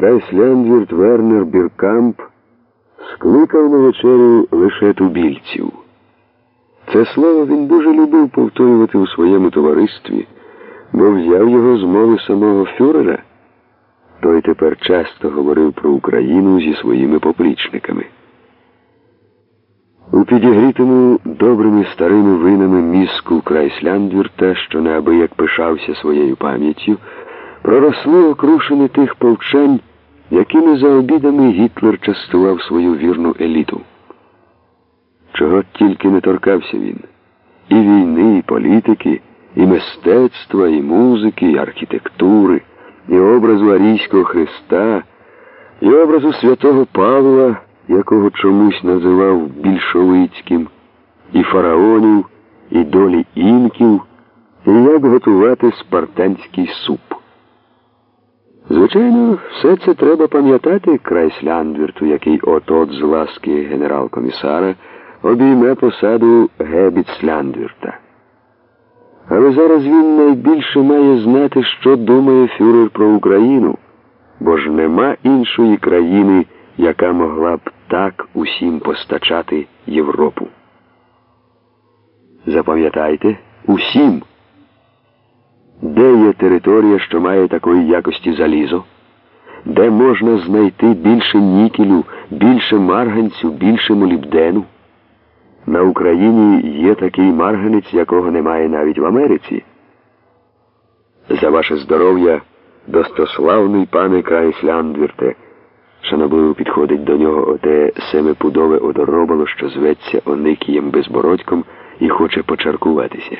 Крайсляндвірт Вернер Біркамп скликав на вечерю лише тубільців. Це слово він дуже любив повторювати у своєму товаристві, бо взяв його з мови самого фюрера. Той тепер часто говорив про Україну зі своїми поплічниками. У підігрітому добрими старими винами мізку Крайсляндвірта, що неабияк пишався своєю пам'яттю, проросли окрушини тих повчань, якими за обідами Гітлер частував свою вірну еліту. Чого тільки не торкався він і війни, і політики, і мистецтва, і музики, і архітектури, і образу Арійського Христа, і образу святого Павла, якого чомусь називав більшовицьким, і фараонів, і долі інків, і як готувати спартанський суп. Звичайно, все це треба пам'ятати Крайсляндвірту, який от-от з ласки генерал-комісара обійме посаду Гебіцляндвірта. Але зараз він найбільше має знати, що думає фюрер про Україну, бо ж нема іншої країни, яка могла б так усім постачати Європу. Запам'ятайте, усім. Де є територія, що має такої якості залізо? Де можна знайти більше нікелю, більше марганцю, більше молібдену? На Україні є такий марганець, якого немає навіть в Америці. За ваше здоров'я, достославний пане Крайсляндвірте, шанобливо підходить до нього оте семипудове одоробало, що зветься Оникієм Безбородьком і хоче почаркуватися.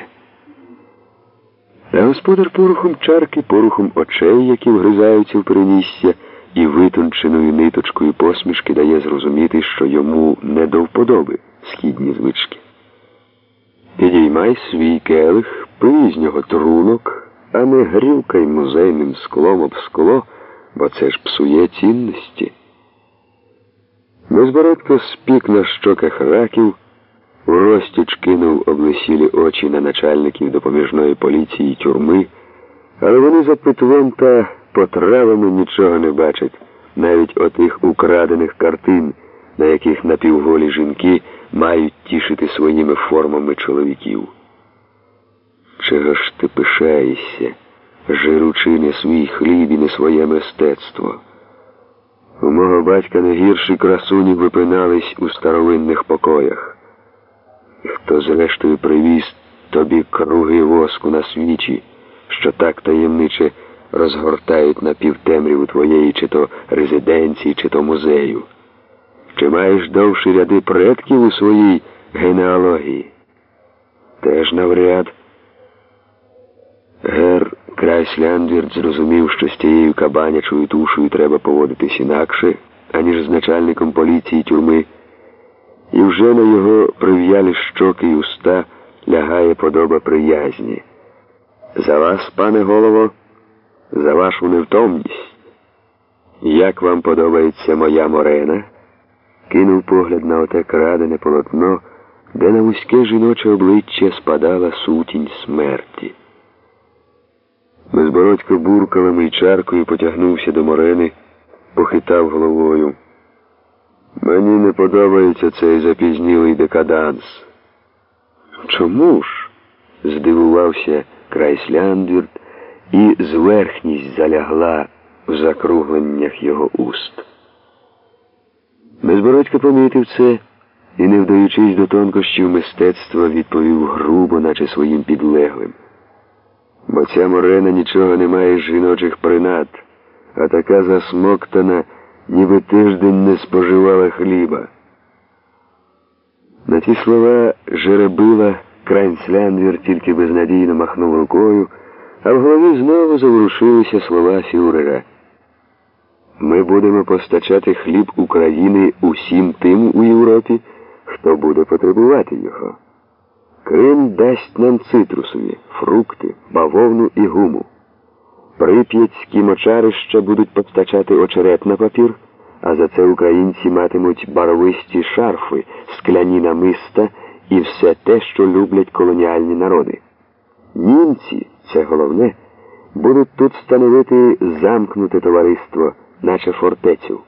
А господар порухом чарки, порухом очей, які вгризаються в перенісся, і витонченою ниточкою посмішки дає зрозуміти, що йому не до вподоби східні звички. Підіймай свій келих, пий з нього трунок, а не грілкай музейним склом об скло, бо це ж псує цінності. Безбородко спік на щоках раків. Уростіч кинув облесілі очі на начальників допоміжної поліції й тюрми, але вони за питвом та потравами нічого не бачать, навіть отих украдених картин, на яких напівголі жінки мають тішити своїми формами чоловіків. Чого ж ти пишаєшся, жиручи не свій хліб і не своє мистецтво? У мого батька не гірші красуні випинались у старовинних покоях. Хто зрештою привіз тобі круги воску на свічі, що так таємниче розгортають на півтемряву твоєї чи то резиденції, чи то музею? Чи маєш довші ряди предків у своїй генеалогії? Теж навряд. Гер Крайсляндвірд зрозумів, що з тією кабанячою тушою треба поводитись інакше, аніж з начальником поліції тюрми і вже на його прив'ялі щоки й уста лягає подоба приязні. За вас, пане голово, за вашу невтомність. Як вам подобається моя морена? Кинув погляд на оте крадене полотно, де на вузьке жіноче обличчя спадала сутінь смерті. Безбородько буркалами й чаркою потягнувся до морени, похитав головою. Мені не подобається цей запізнілий декаданс. Чому ж? здивувався Крайсляндвірт, і зверхність залягла в закругленнях його уст. Безбородько помітив це і, не вдаючись до тонкощів мистецтва, відповів грубо, наче своїм підлеглим. Бо ця морена нічого не має з жіночих принад, а така засмоктана ніби тиждень не споживала хліба. На ті слова жеребила Крайнцляндвір тільки безнадійно махнув рукою, а в голові знову заворушилися слова фюрера. Ми будемо постачати хліб України усім тим у Європі, хто буде потребувати його. Крим дасть нам цитрусові, фрукти, бавовну і гуму. Прип'ятські мочарища будуть постачати очерет на папір, а за це українці матимуть барвисті шарфи, скляні намиста і все те, що люблять колоніальні народи. Німці, це головне, будуть тут становити замкнуте товариство наче фортецю.